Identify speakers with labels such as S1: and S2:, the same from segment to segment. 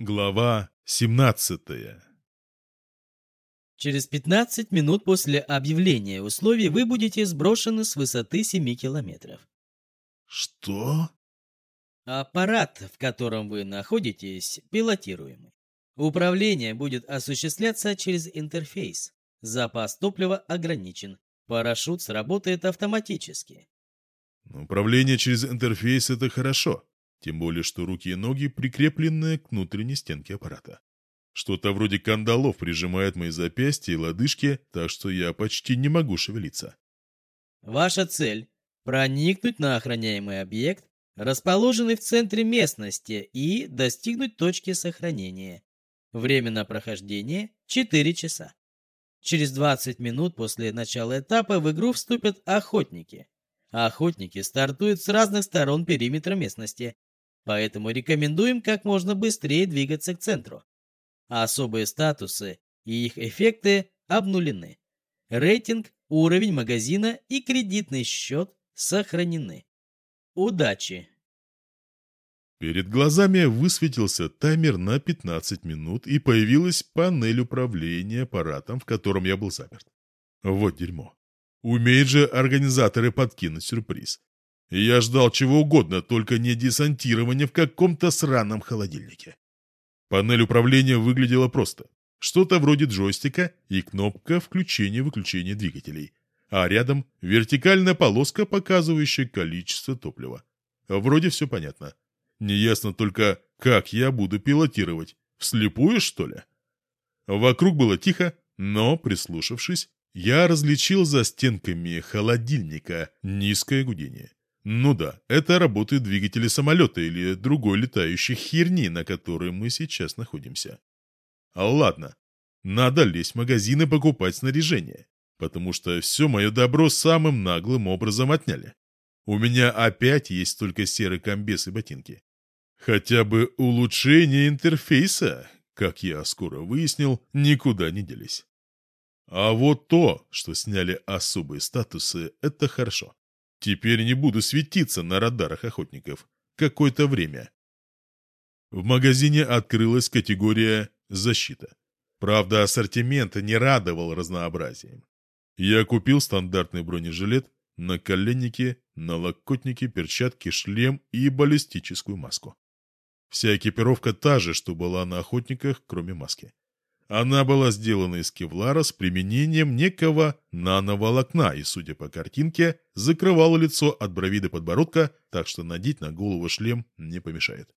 S1: Глава 17
S2: Через 15 минут после объявления условий вы будете сброшены с высоты 7 километров.
S1: Что?
S2: Аппарат, в котором вы находитесь, пилотируемый. Управление будет осуществляться через интерфейс. Запас топлива ограничен. Парашют сработает автоматически.
S1: Управление через интерфейс — это хорошо. Тем более, что руки и ноги прикреплены к внутренней стенке аппарата. Что-то вроде кандалов прижимает мои запястья и лодыжки, так что я почти не могу шевелиться.
S2: Ваша цель – проникнуть на охраняемый объект, расположенный в центре местности, и достигнуть точки сохранения. Время на прохождение – 4 часа. Через 20 минут после начала этапа в игру вступят охотники. Охотники стартуют с разных сторон периметра местности, поэтому рекомендуем как можно быстрее двигаться к центру. Особые статусы и их эффекты обнулены. Рейтинг, уровень магазина и кредитный счет сохранены. Удачи!
S1: Перед глазами высветился таймер на 15 минут и появилась панель управления аппаратом, в котором я был заперт. Вот дерьмо. Умеют же организаторы подкинуть сюрприз. Я ждал чего угодно, только не десантирование в каком-то сраном холодильнике. Панель управления выглядела просто. Что-то вроде джойстика и кнопка включения-выключения двигателей. А рядом вертикальная полоска, показывающая количество топлива. Вроде все понятно. Неясно только, как я буду пилотировать. Вслепую, что ли? Вокруг было тихо, но, прислушавшись, я различил за стенками холодильника низкое гудение. Ну да, это работают двигатели самолета или другой летающей херни, на которой мы сейчас находимся. А ладно, надо лезть в магазин и покупать снаряжение, потому что все мое добро самым наглым образом отняли. У меня опять есть только серый комбез и ботинки. Хотя бы улучшение интерфейса, как я скоро выяснил, никуда не делись. А вот то, что сняли особые статусы, это хорошо. Теперь не буду светиться на радарах охотников. Какое-то время. В магазине открылась категория «Защита». Правда, ассортимент не радовал разнообразием. Я купил стандартный бронежилет, наколенники, налокотники, перчатки, шлем и баллистическую маску. Вся экипировка та же, что была на охотниках, кроме маски. Она была сделана из кевлара с применением некого нановолокна и, судя по картинке, закрывала лицо от брови до подбородка, так что надеть на голову шлем не помешает.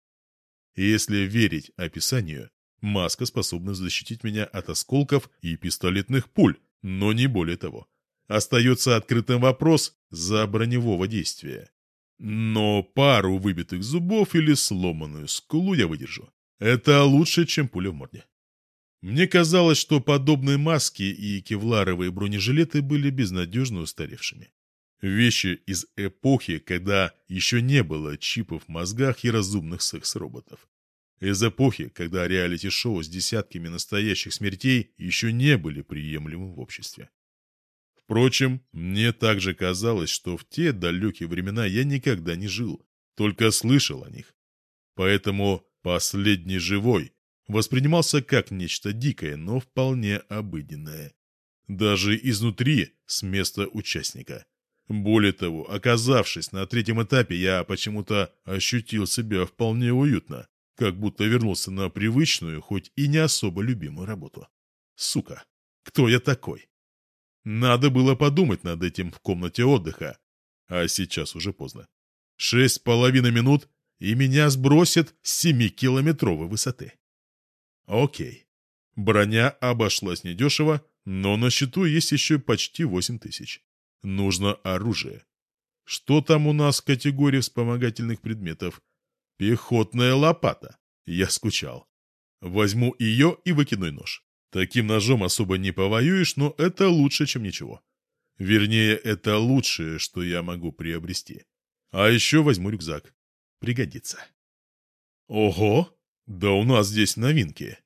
S1: Если верить описанию, маска способна защитить меня от осколков и пистолетных пуль, но не более того. Остается открытым вопрос за броневого действия. Но пару выбитых зубов или сломанную скулу я выдержу. Это лучше, чем пуля в морде. Мне казалось, что подобные маски и кевларовые бронежилеты были безнадежно устаревшими. Вещи из эпохи, когда еще не было чипов в мозгах и разумных секс-роботов. Из эпохи, когда реалити-шоу с десятками настоящих смертей еще не были приемлемы в обществе. Впрочем, мне также казалось, что в те далекие времена я никогда не жил, только слышал о них. Поэтому «Последний живой» воспринимался как нечто дикое, но вполне обыденное. Даже изнутри, с места участника. Более того, оказавшись на третьем этапе, я почему-то ощутил себя вполне уютно, как будто вернулся на привычную, хоть и не особо любимую работу. Сука, кто я такой? Надо было подумать над этим в комнате отдыха, а сейчас уже поздно. Шесть с половиной минут, и меня сбросят с семикилометровой высоты. Окей. Броня обошлась недешево, но на счету есть еще почти 8 тысяч. Нужно оружие. Что там у нас в категории вспомогательных предметов? Пехотная лопата. Я скучал. Возьму ее и выкину нож. Таким ножом особо не повоюешь, но это лучше, чем ничего. Вернее, это лучшее, что я могу приобрести. А еще возьму рюкзак. Пригодится. Ого! Да у нас здесь новинки.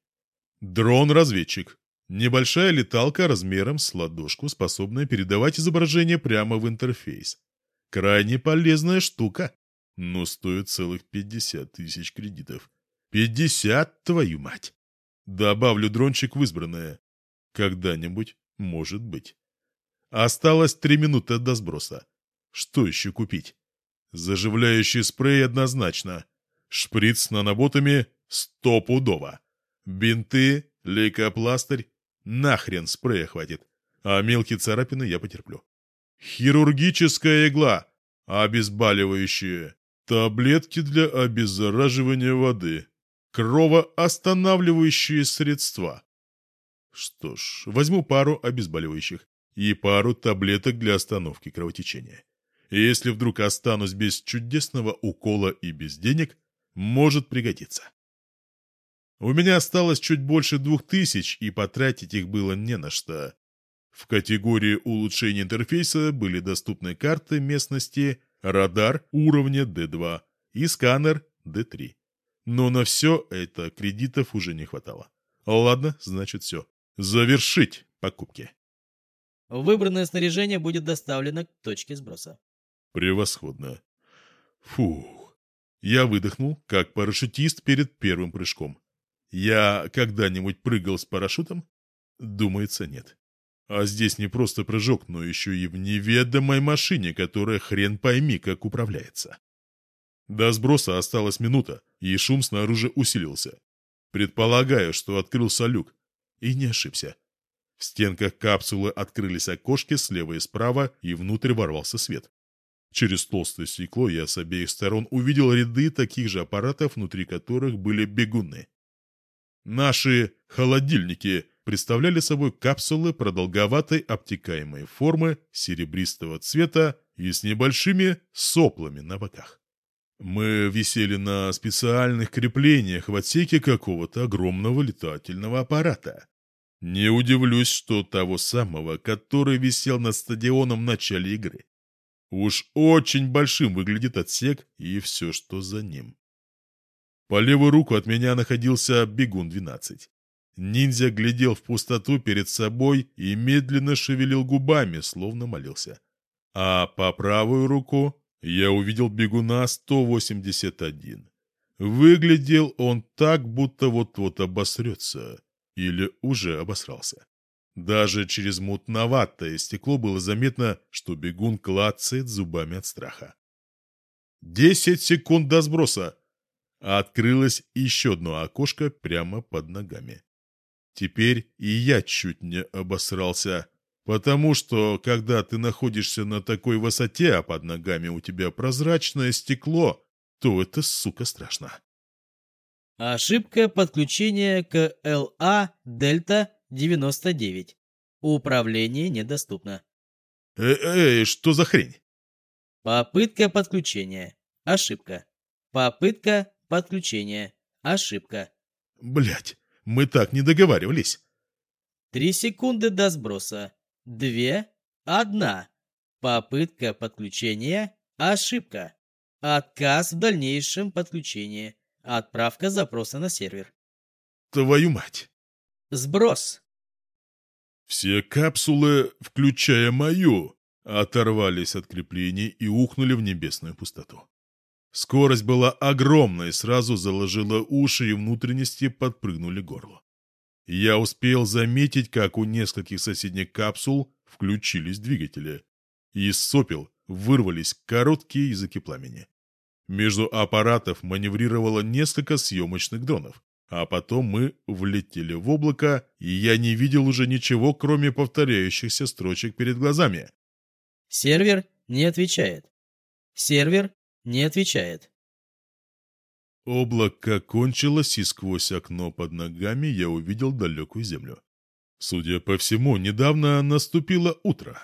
S1: Дрон-разведчик. Небольшая леталка размером с ладошку, способная передавать изображение прямо в интерфейс. Крайне полезная штука, но стоит целых 50 тысяч кредитов. Пятьдесят, твою мать! Добавлю дрончик в избранное. Когда-нибудь, может быть. Осталось три минуты до сброса. Что еще купить? Заживляющий спрей однозначно. Шприц с наноботами стопудово. Бинты, лейкопластырь. Нахрен спрея хватит. А мелкие царапины я потерплю. Хирургическая игла. Обезболивающие. Таблетки для обеззараживания воды. Кровоостанавливающие средства. Что ж, возьму пару обезболивающих и пару таблеток для остановки кровотечения. Если вдруг останусь без чудесного укола и без денег, может пригодиться. У меня осталось чуть больше двух тысяч, и потратить их было не на что. В категории улучшения интерфейса были доступны карты местности, радар уровня D2 и сканер D3. Но на все это кредитов уже не хватало. Ладно, значит все. Завершить покупки.
S2: Выбранное снаряжение будет доставлено к точке сброса.
S1: Превосходно. Фух. Я выдохнул, как парашютист перед первым прыжком. Я когда-нибудь прыгал с парашютом? Думается, нет. А здесь не просто прыжок, но еще и в неведомой машине, которая хрен пойми, как управляется. До сброса осталась минута, и шум снаружи усилился. Предполагаю, что открылся люк. И не ошибся. В стенках капсулы открылись окошки слева и справа, и внутрь ворвался свет. Через толстое стекло я с обеих сторон увидел ряды таких же аппаратов, внутри которых были бегуны. Наши холодильники представляли собой капсулы продолговатой обтекаемой формы, серебристого цвета и с небольшими соплами на боках. Мы висели на специальных креплениях в отсеке какого-то огромного летательного аппарата. Не удивлюсь, что того самого, который висел над стадионом в начале игры. Уж очень большим выглядит отсек и все, что за ним. По левую руку от меня находился бегун-12. Ниндзя глядел в пустоту перед собой и медленно шевелил губами, словно молился. А по правую руку я увидел бегуна 181. Выглядел он так, будто вот-вот обосрется. Или уже обосрался. Даже через мутноватое стекло было заметно, что бегун клацает зубами от страха. Десять секунд до сброса а открылось еще одно окошко прямо под ногами. Теперь и я чуть не обосрался, потому что, когда ты находишься на такой высоте, а под ногами у тебя прозрачное стекло, то это, сука, страшно.
S2: Ошибка подключения к ЛА Дельта 99. Управление недоступно.
S1: Эй, что за хрень?
S2: Попытка подключения. Ошибка. Попытка Подключение. Ошибка.
S1: Блять, мы так не договаривались.
S2: Три секунды до сброса. Две. Одна. Попытка подключения. Ошибка. Отказ в дальнейшем подключении. Отправка запроса на сервер.
S1: Твою мать.
S2: Сброс.
S1: Все капсулы, включая мою, оторвались от креплений и ухнули в небесную пустоту. Скорость была огромной, сразу заложила уши и внутренности подпрыгнули горло. Я успел заметить, как у нескольких соседних капсул включились двигатели. Из сопел вырвались короткие языки пламени. Между аппаратов маневрировало несколько съемочных дронов. А потом мы влетели в облако, и я не видел уже ничего, кроме повторяющихся строчек перед глазами.
S2: Сервер не отвечает. Сервер не отвечает.
S1: Облако кончилось, и сквозь окно под ногами я увидел далекую землю. Судя по всему, недавно наступило утро.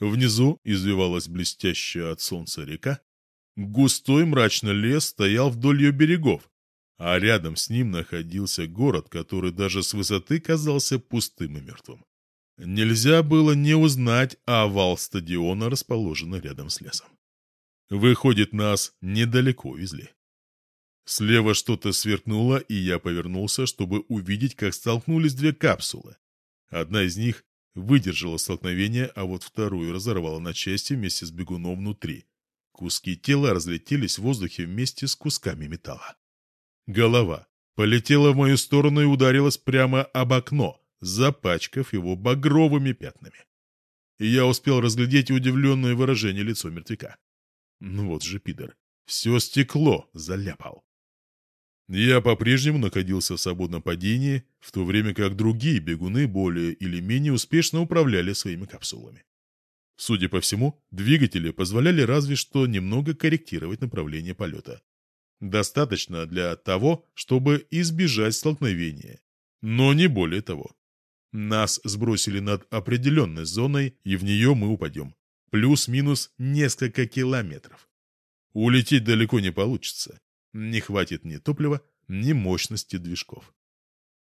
S1: Внизу извивалась блестящая от солнца река. Густой мрачный лес стоял вдоль ее берегов, а рядом с ним находился город, который даже с высоты казался пустым и мертвым. Нельзя было не узнать, овал стадиона расположен рядом с лесом. Выходит, нас недалеко везли. Слева что-то сверкнуло, и я повернулся, чтобы увидеть, как столкнулись две капсулы. Одна из них выдержала столкновение, а вот вторую разорвала на части вместе с бегуном внутри. Куски тела разлетелись в воздухе вместе с кусками металла. Голова, полетела в мою сторону и ударилась прямо об окно, запачкав его багровыми пятнами. И я успел разглядеть удивленное выражение лица мертвяка. Ну вот же пидор, все стекло заляпал. Я по-прежнему находился в свободном падении, в то время как другие бегуны более или менее успешно управляли своими капсулами. Судя по всему, двигатели позволяли разве что немного корректировать направление полета. Достаточно для того, чтобы избежать столкновения. Но не более того. Нас сбросили над определенной зоной, и в нее мы упадем. Плюс-минус несколько километров. Улететь далеко не получится. Не хватит ни топлива, ни мощности движков.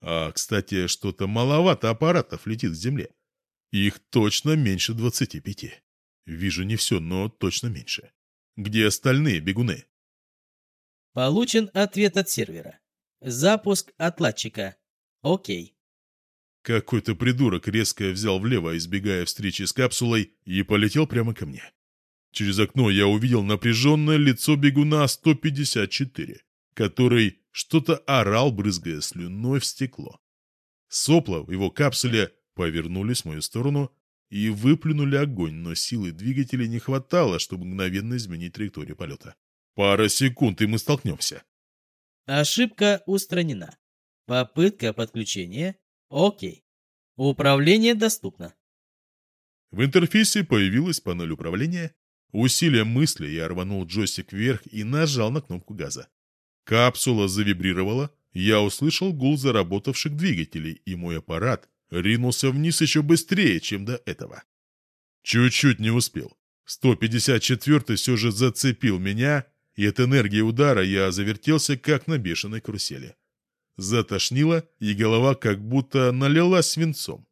S1: А, кстати, что-то маловато аппаратов летит к Земле. Их точно меньше 25. Вижу не все, но точно меньше. Где остальные бегуны?
S2: Получен ответ от сервера. Запуск отладчика. Окей.
S1: Какой-то придурок резко взял влево, избегая встречи с капсулой, и полетел прямо ко мне. Через окно я увидел напряженное лицо бегуна 154, который что-то орал, брызгая слюной в стекло. Сопла в его капсуле повернулись в мою сторону и выплюнули огонь, но силы двигателя не хватало, чтобы мгновенно изменить траекторию полета. Пара секунд, и мы столкнемся.
S2: Ошибка устранена. Попытка подключения. Окей. Управление доступно.
S1: В интерфейсе появилась панель управления. Усилием мысли я рванул джойстик вверх и нажал на кнопку газа. Капсула завибрировала, я услышал гул заработавших двигателей, и мой аппарат ринулся вниз еще быстрее, чем до этого. Чуть-чуть не успел. 154-й все же зацепил меня, и от энергии удара я завертелся, как на бешеной карусели. Затошнило, и голова как будто налилась свинцом.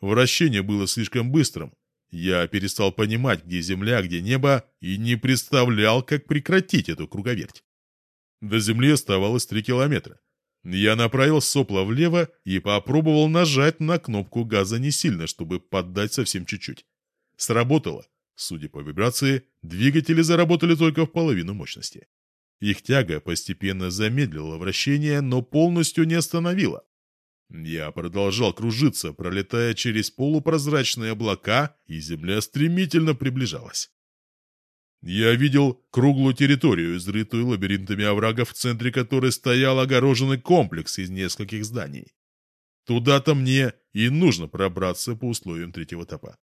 S1: Вращение было слишком быстрым. Я перестал понимать, где земля, где небо, и не представлял, как прекратить эту круговерть. До земли оставалось три километра. Я направил сопло влево и попробовал нажать на кнопку газа не сильно, чтобы поддать совсем чуть-чуть. Сработало. Судя по вибрации, двигатели заработали только в половину мощности. Их тяга постепенно замедлила вращение, но полностью не остановила. Я продолжал кружиться, пролетая через полупрозрачные облака, и земля стремительно приближалась. Я видел круглую территорию, изрытую лабиринтами оврагов, в центре которой стоял огороженный комплекс из нескольких зданий. Туда-то мне и нужно пробраться по условиям третьего этапа.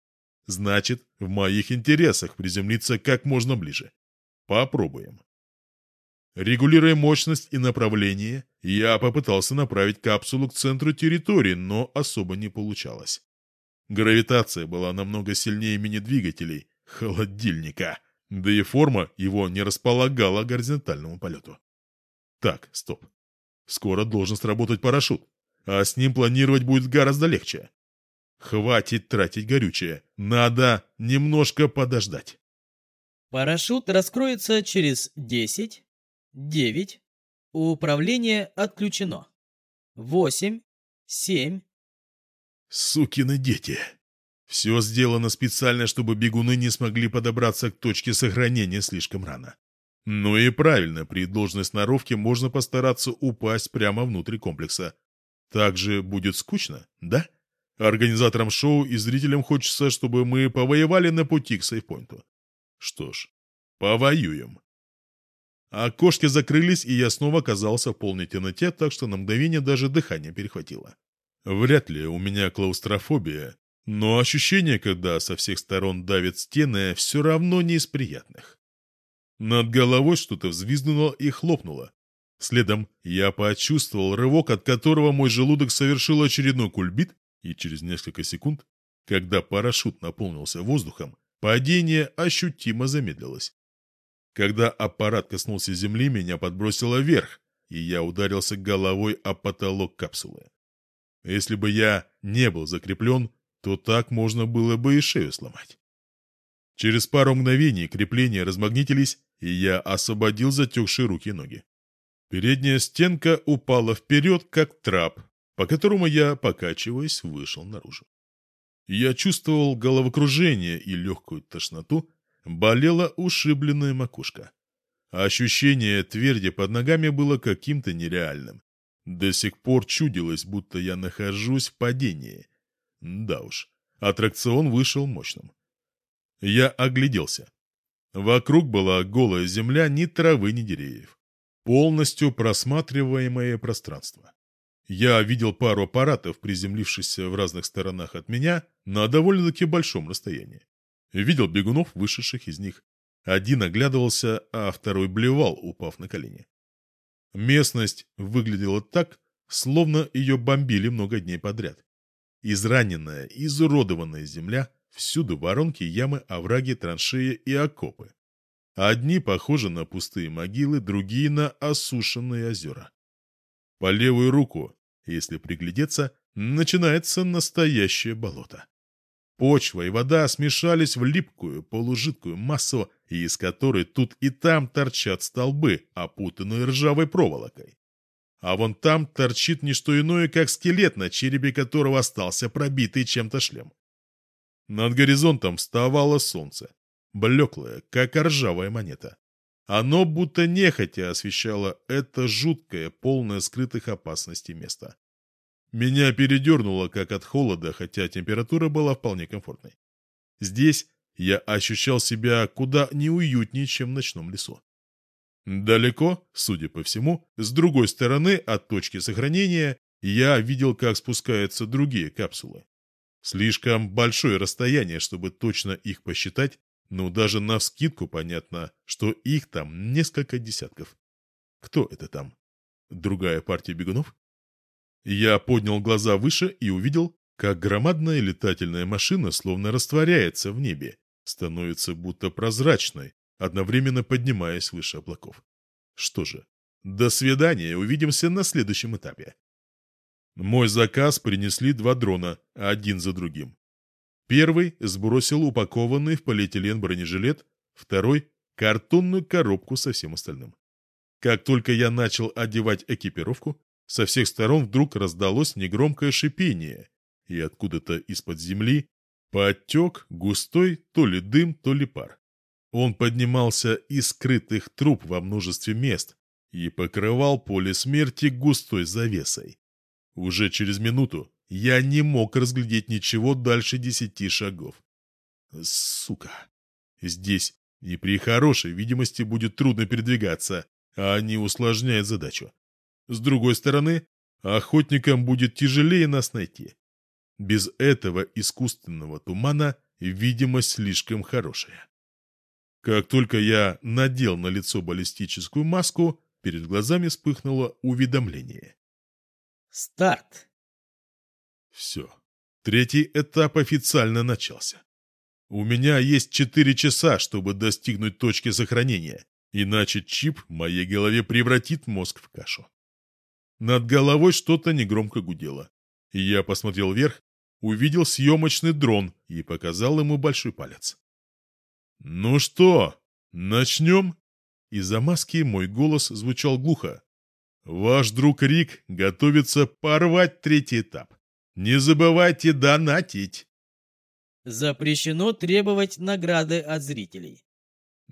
S1: Значит, в моих интересах приземлиться как можно ближе. Попробуем. Регулируя мощность и направление, я попытался направить капсулу к центру территории, но особо не получалось. Гравитация была намного сильнее мини-двигателей, холодильника, да и форма его не располагала к горизонтальному полету. Так, стоп. Скоро должен сработать парашют, а с ним планировать будет гораздо легче. Хватит тратить горючее. Надо немножко подождать.
S2: Парашют раскроется через 10, 9. Управление отключено. 8, 7.
S1: Сукины дети. Все сделано специально, чтобы бегуны не смогли подобраться к точке сохранения слишком рано. Ну и правильно, при должной сноровке можно постараться упасть прямо внутрь комплекса. Так же будет скучно, да? Организаторам шоу и зрителям хочется, чтобы мы повоевали на пути к сейфпоинту. Что ж, повоюем. Окошки закрылись, и я снова оказался в полной темноте, так что на мгновение даже дыхание перехватило. Вряд ли у меня клаустрофобия, но ощущение, когда со всех сторон давят стены, все равно не из приятных. Над головой что-то взвизгнуло и хлопнуло. Следом я почувствовал рывок, от которого мой желудок совершил очередной кульбит и через несколько секунд, когда парашют наполнился воздухом, падение ощутимо замедлилось. Когда аппарат коснулся земли, меня подбросило вверх, и я ударился головой о потолок капсулы. Если бы я не был закреплен, то так можно было бы и шею сломать. Через пару мгновений крепления размагнитились, и я освободил затекшие руки и ноги. Передняя стенка упала вперед, как трап, по которому я, покачиваясь, вышел наружу. Я чувствовал головокружение и легкую тошноту, болела ушибленная макушка. Ощущение тверди под ногами было каким-то нереальным. До сих пор чудилось, будто я нахожусь в падении. Да уж, аттракцион вышел мощным. Я огляделся. Вокруг была голая земля, ни травы, ни деревьев. Полностью просматриваемое пространство. Я видел пару аппаратов, приземлившихся в разных сторонах от меня на довольно-таки большом расстоянии. Видел бегунов, вышедших из них. Один оглядывался, а второй блевал, упав на колени. Местность выглядела так, словно ее бомбили много дней подряд. Израненная, изуродованная земля, всюду воронки, ямы, овраги, траншеи и окопы. Одни похожи на пустые могилы, другие на осушенные озера. По левую руку, если приглядеться, начинается настоящее болото. Почва и вода смешались в липкую, полужидкую массу, из которой тут и там торчат столбы, опутанные ржавой проволокой. А вон там торчит не что иное, как скелет, на черепе которого остался пробитый чем-то шлем. Над горизонтом вставало солнце, блеклое, как ржавая монета. Оно будто нехотя освещало это жуткое, полное скрытых опасностей место. Меня передернуло как от холода, хотя температура была вполне комфортной. Здесь я ощущал себя куда неуютнее, чем в ночном лесу. Далеко, судя по всему, с другой стороны от точки сохранения, я видел, как спускаются другие капсулы. Слишком большое расстояние, чтобы точно их посчитать, но даже навскидку понятно, что их там несколько десятков. Кто это там? Другая партия бегунов? Я поднял глаза выше и увидел, как громадная летательная машина словно растворяется в небе, становится будто прозрачной, одновременно поднимаясь выше облаков. Что же, до свидания, увидимся на следующем этапе. Мой заказ принесли два дрона, один за другим. Первый сбросил упакованный в полиэтилен бронежилет, второй — картонную коробку со всем остальным. Как только я начал одевать экипировку, со всех сторон вдруг раздалось негромкое шипение, и откуда-то из-под земли потек густой то ли дым, то ли пар. Он поднимался из скрытых труб во множестве мест и покрывал поле смерти густой завесой. Уже через минуту я не мог разглядеть ничего дальше десяти шагов. Сука. Здесь и при хорошей видимости будет трудно передвигаться, а они усложняют задачу. С другой стороны, охотникам будет тяжелее нас найти. Без этого искусственного тумана видимость слишком хорошая. Как только я надел на лицо баллистическую маску, перед глазами вспыхнуло уведомление.
S2: Старт.
S1: Все. Третий этап официально начался. У меня есть четыре часа, чтобы достигнуть точки сохранения, иначе чип в моей голове превратит мозг в кашу. Над головой что-то негромко гудело. Я посмотрел вверх, увидел съемочный дрон и показал ему большой палец. «Ну что, начнем?» Из-за маски мой голос звучал глухо. «Ваш друг Рик готовится порвать третий этап. Не забывайте донатить!»
S2: Запрещено требовать награды от зрителей.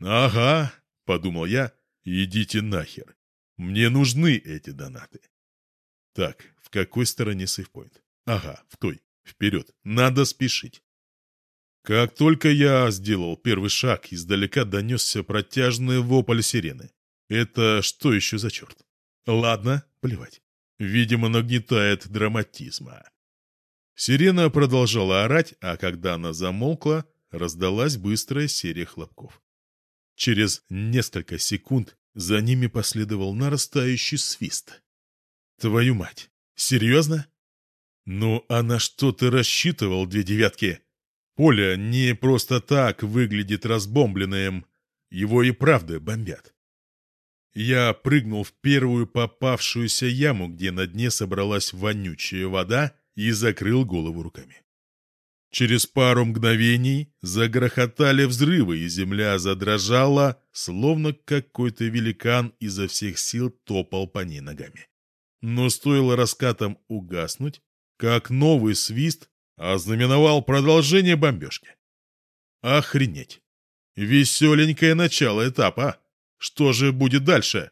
S1: «Ага», — подумал я, — «идите нахер. Мне нужны эти донаты». Так, в какой стороне сейфпоинт? Ага, в той. Вперед. Надо спешить. Как только я сделал первый шаг, издалека донесся протяжный вопль сирены. Это что еще за черт? Ладно, плевать. Видимо, нагнетает драматизма. Сирена продолжала орать, а когда она замолкла, раздалась быстрая серия хлопков. Через несколько секунд за ними последовал нарастающий свист. Твою мать, серьезно? Ну, а на что ты рассчитывал, две девятки? Поле не просто так выглядит разбомбленным. Его и правда бомбят. Я прыгнул в первую попавшуюся яму, где на дне собралась вонючая вода, и закрыл голову руками. Через пару мгновений загрохотали взрывы, и земля задрожала, словно какой-то великан изо всех сил топал по ней ногами. Но стоило раскатам угаснуть, как новый свист ознаменовал продолжение бомбежки. Охренеть! Веселенькое начало этапа. Что же будет дальше?